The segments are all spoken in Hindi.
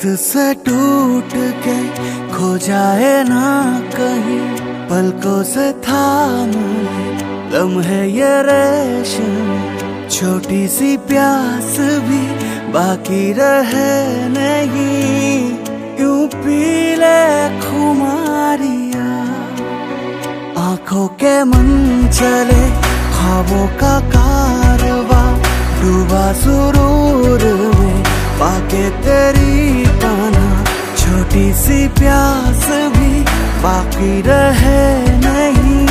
वक्त से टूट के खो जाए ना कहीं। पलकों से थाम लम्हे ये रेश छोटी सी प्यास भी बाकी रहे नहीं। क्यों पीले खुमारिया? आँखों के मन चले खाबों का कारवा डूबा सुरूर में। बाके तेरी पाना छोटी सी प्यास भी बाकी रहे नहीं।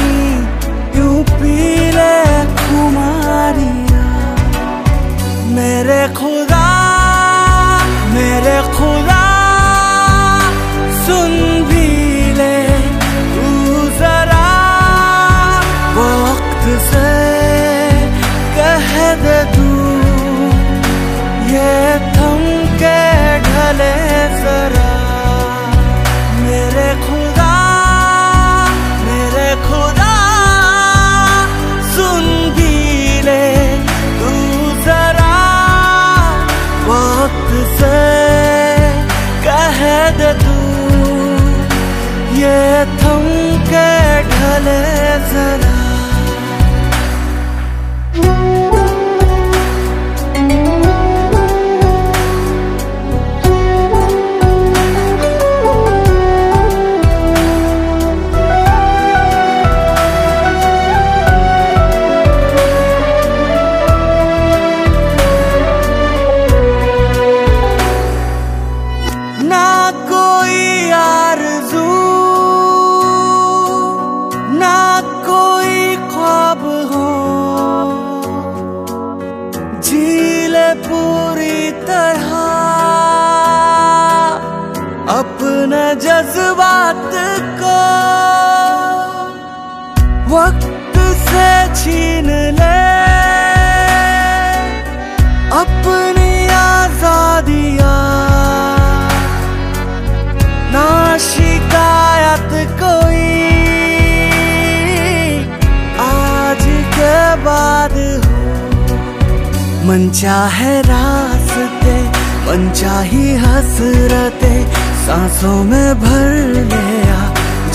सांसों में भर लिया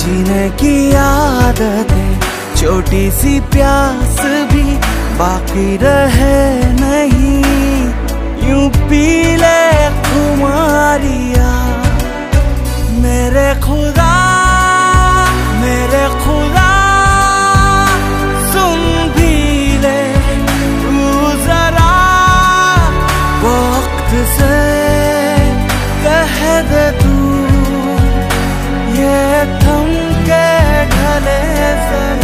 जीने की आदत है छोटी सी प्यास भी बाकी रहे नहीं। यूँ पी ले खुमारिया, मेरे खुदा मेरे खुदा। थम के ढले समय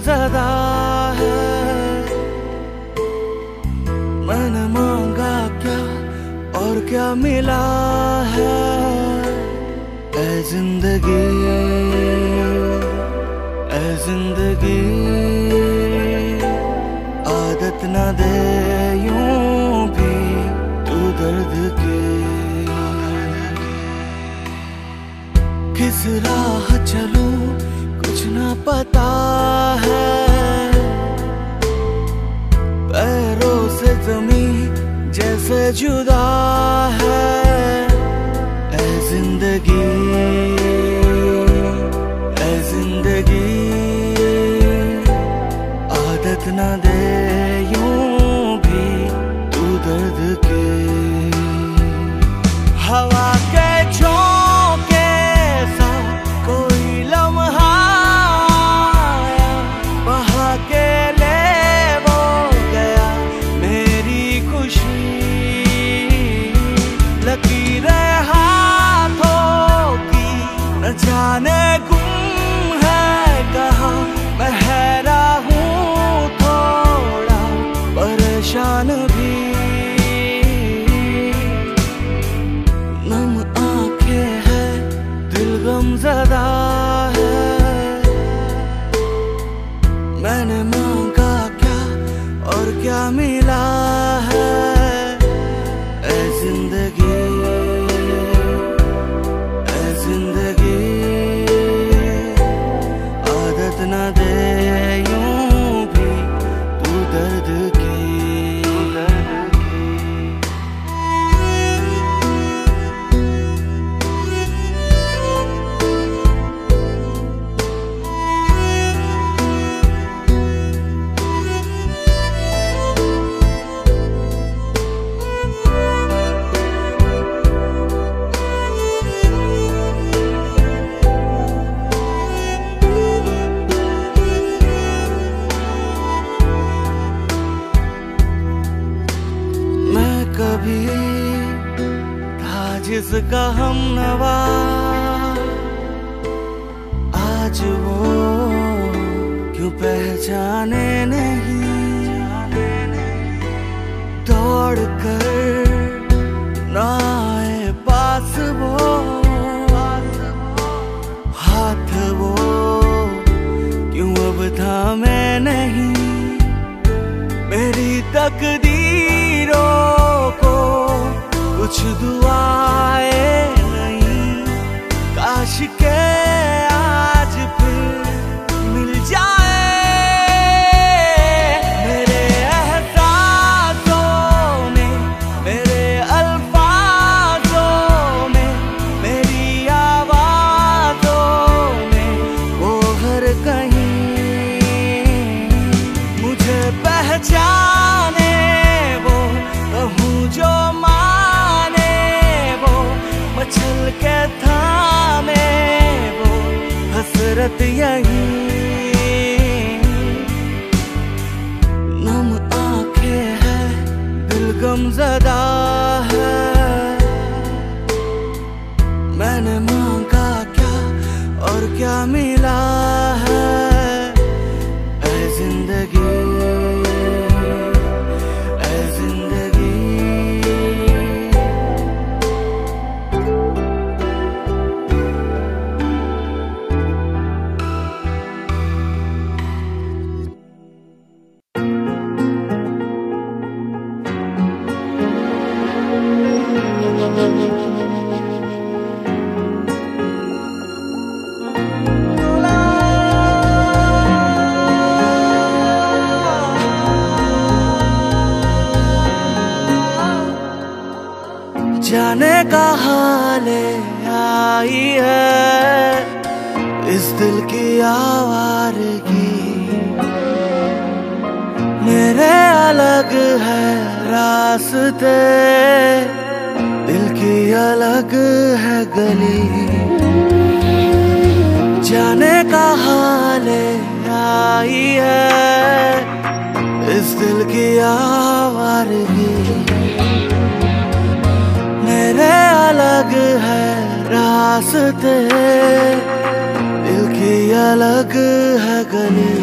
जदा है। मैंने मांगा क्या और क्या मिला है? ए ज़िंदगी ए ज़िंदगी, आदत न दे यूँ भी तू दर्द के। किस राह चलूँ? न पता है? पैरों से जमी जैसे जुदा है। ऐ ज़िंदगी ऐ ज़िंदगी, आदत ना दे। का हम नवा। आज वो क्यों पहचाने आवारगी मेरे अलग है रास्ते, दिल की अलग है गली। जाने का हाल आई है इस दिल की आवारगी मेरे अलग है रास्ते अलग है गली।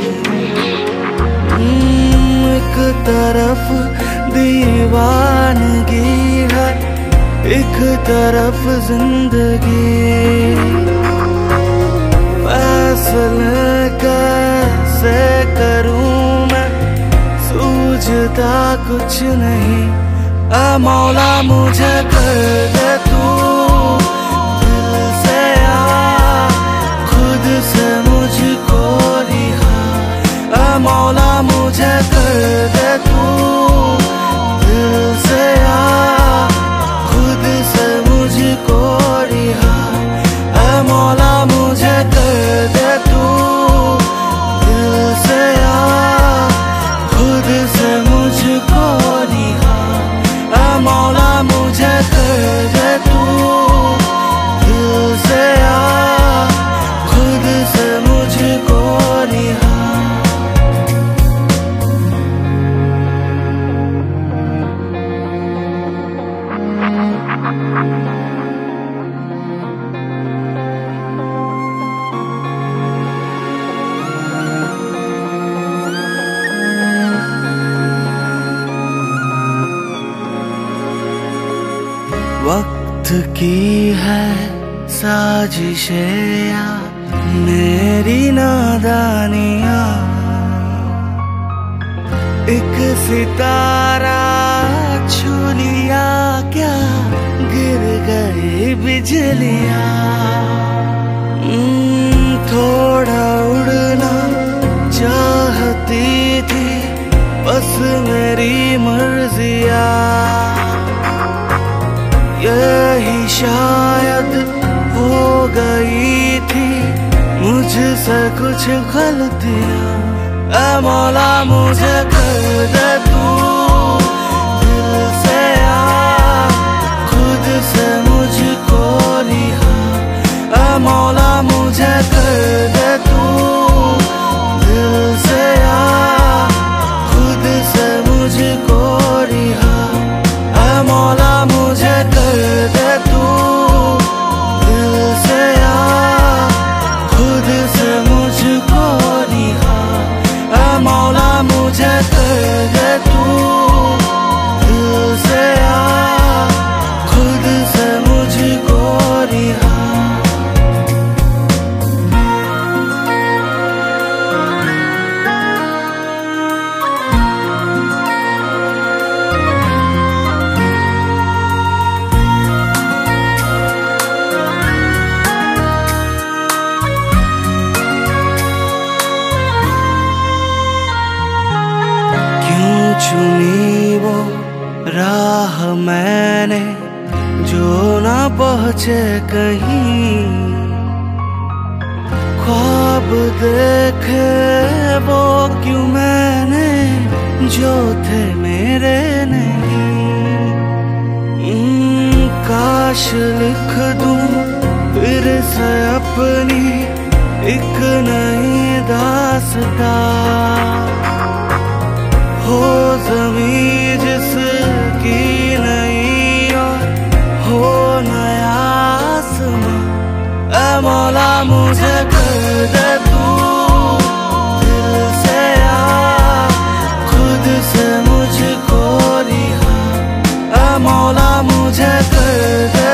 एक तरफ़ दीवानगी है, एक तरफ़ ज़िंदगी। फैसले कैसे करूँ मैं? सूझता कुछ नहीं। आ मौला मुझे कर दे तू। मौला मुझे कर दे तू। दिल से आ, खुद से मुझको रिहा। मौला मुझे कर दे वक्त की है साजिशें मेरी नादानिया। एक सितारा छू लिया क्या गिर गई बिजलियाँ। हम्म, थोड़ा उड़ना चाहती थी बस मेरी मर्जिया। शायद हो गई थी मुझसे कुछ गलतियाँ। मौला मुझे कर दे। चुनी वो राह मैंने जो ना पहुँचे कहीं। ख्वाब देखे वो क्यों मैंने जो थे मेरे नहीं। काश लिख दूँ फिर से अपनी एक नई दास्तां। जमी जिसकी नहीं और हो नया आसमां। मौला मुझे कर दे तू, दिल से आ खुद से मुझको रिहा। मौला मुझे कर दे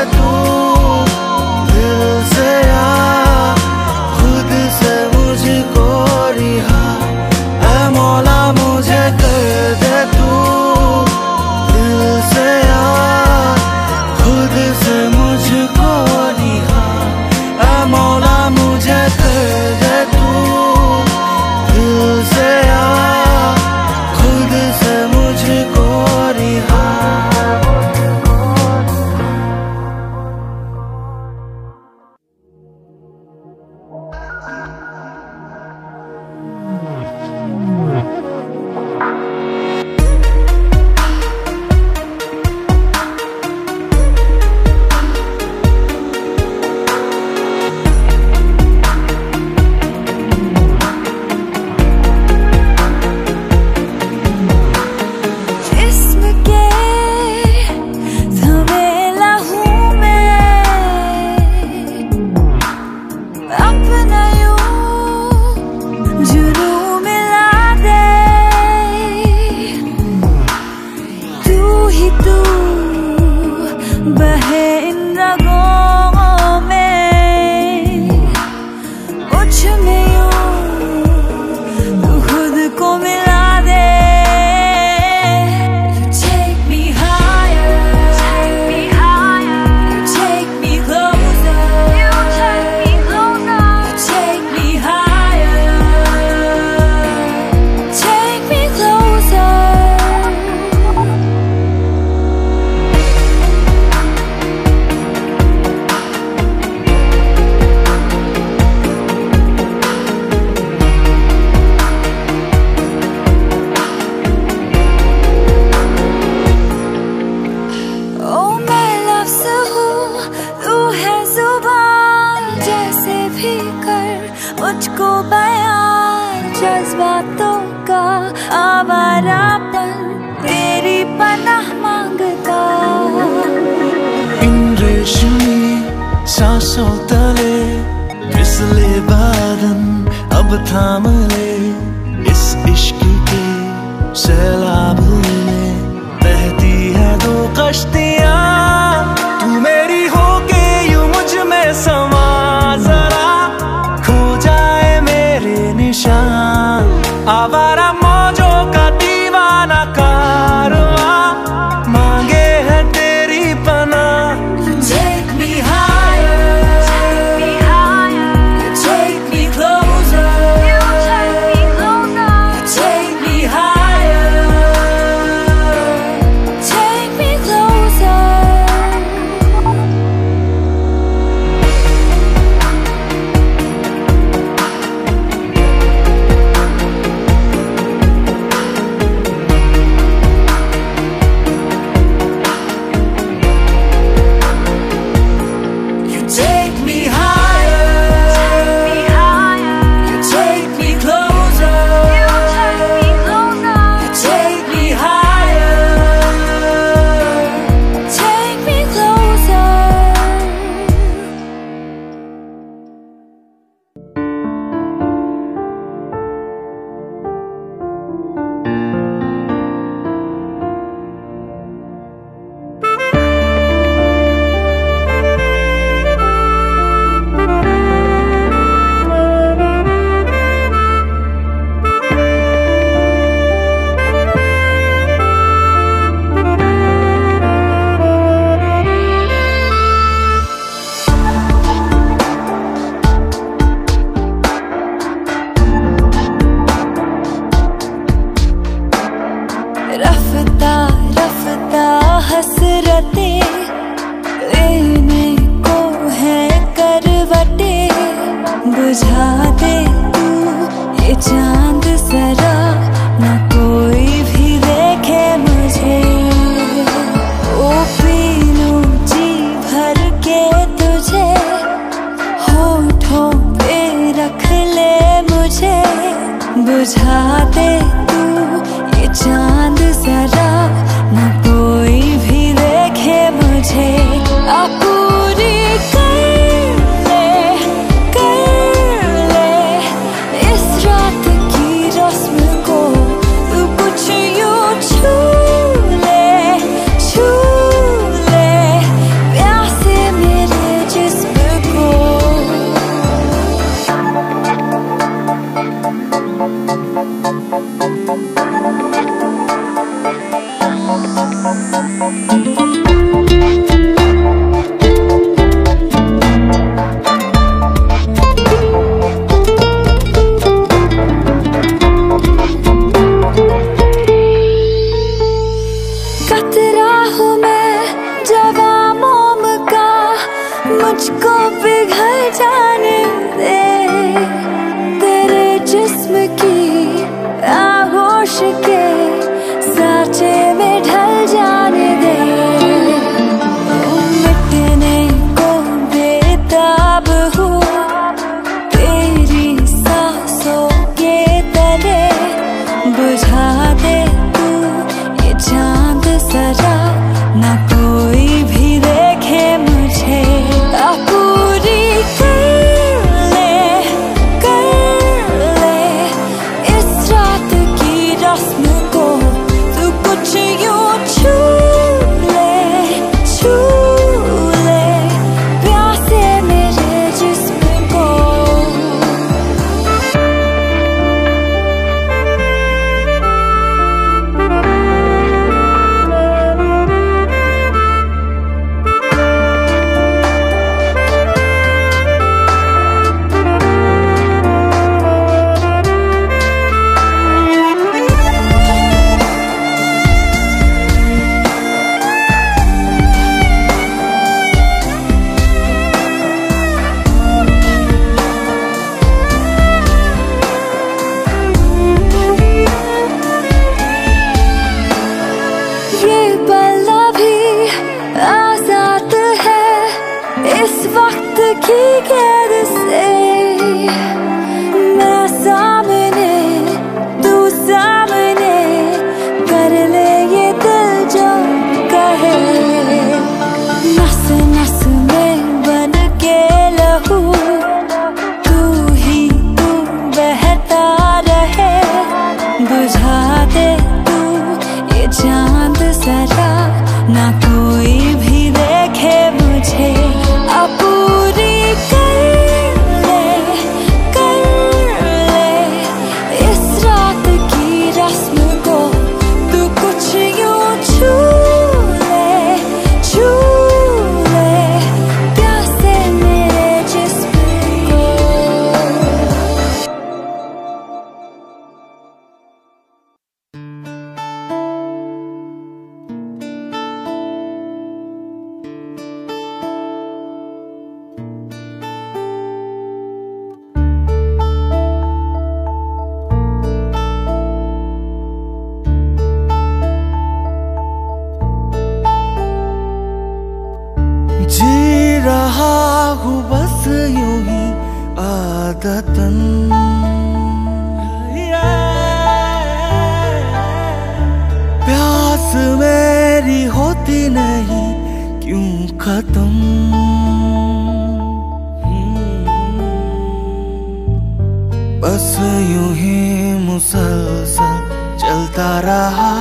चलता रहा,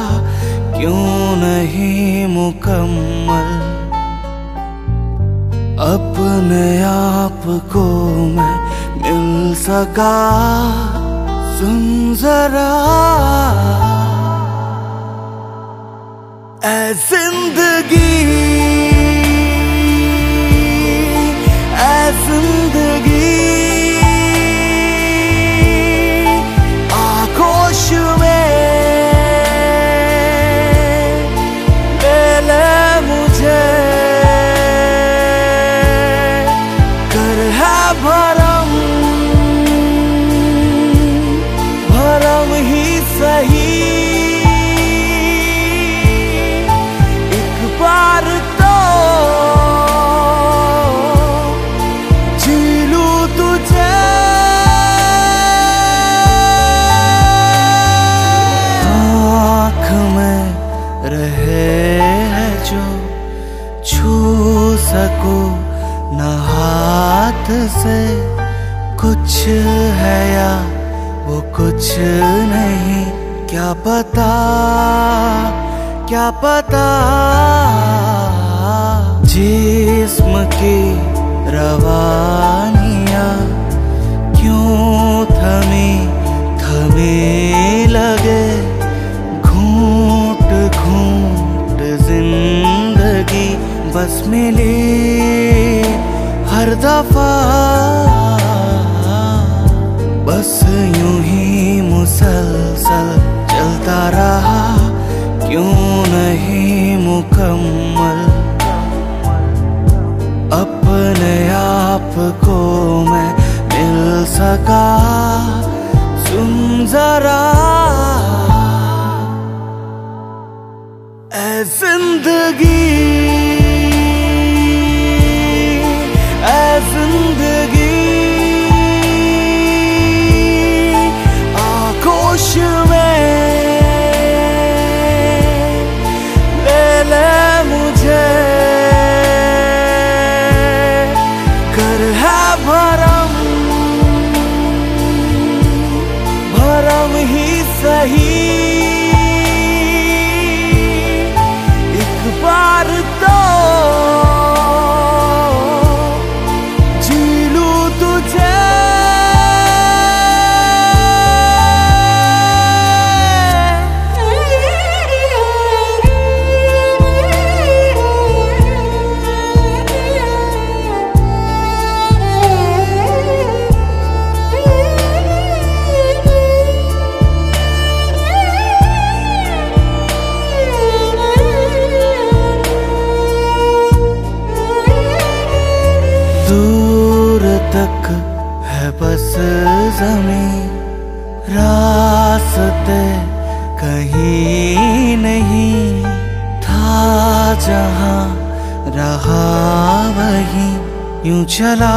क्यों नहीं मुकम्मल? अपने आप को मैं मिल सका, सुन जरा। ऐ ज़िंदगी ऐ ज़िंदगी। कुछ नहीं। क्या पता क्या पता जिस्म की रवानिया क्यों थमी थमी लगे। घूट घूट ज़िंदगी बस मिली। हर दफ़ा मैं। मिल सका। सुन जरा। ज़िंदगी चला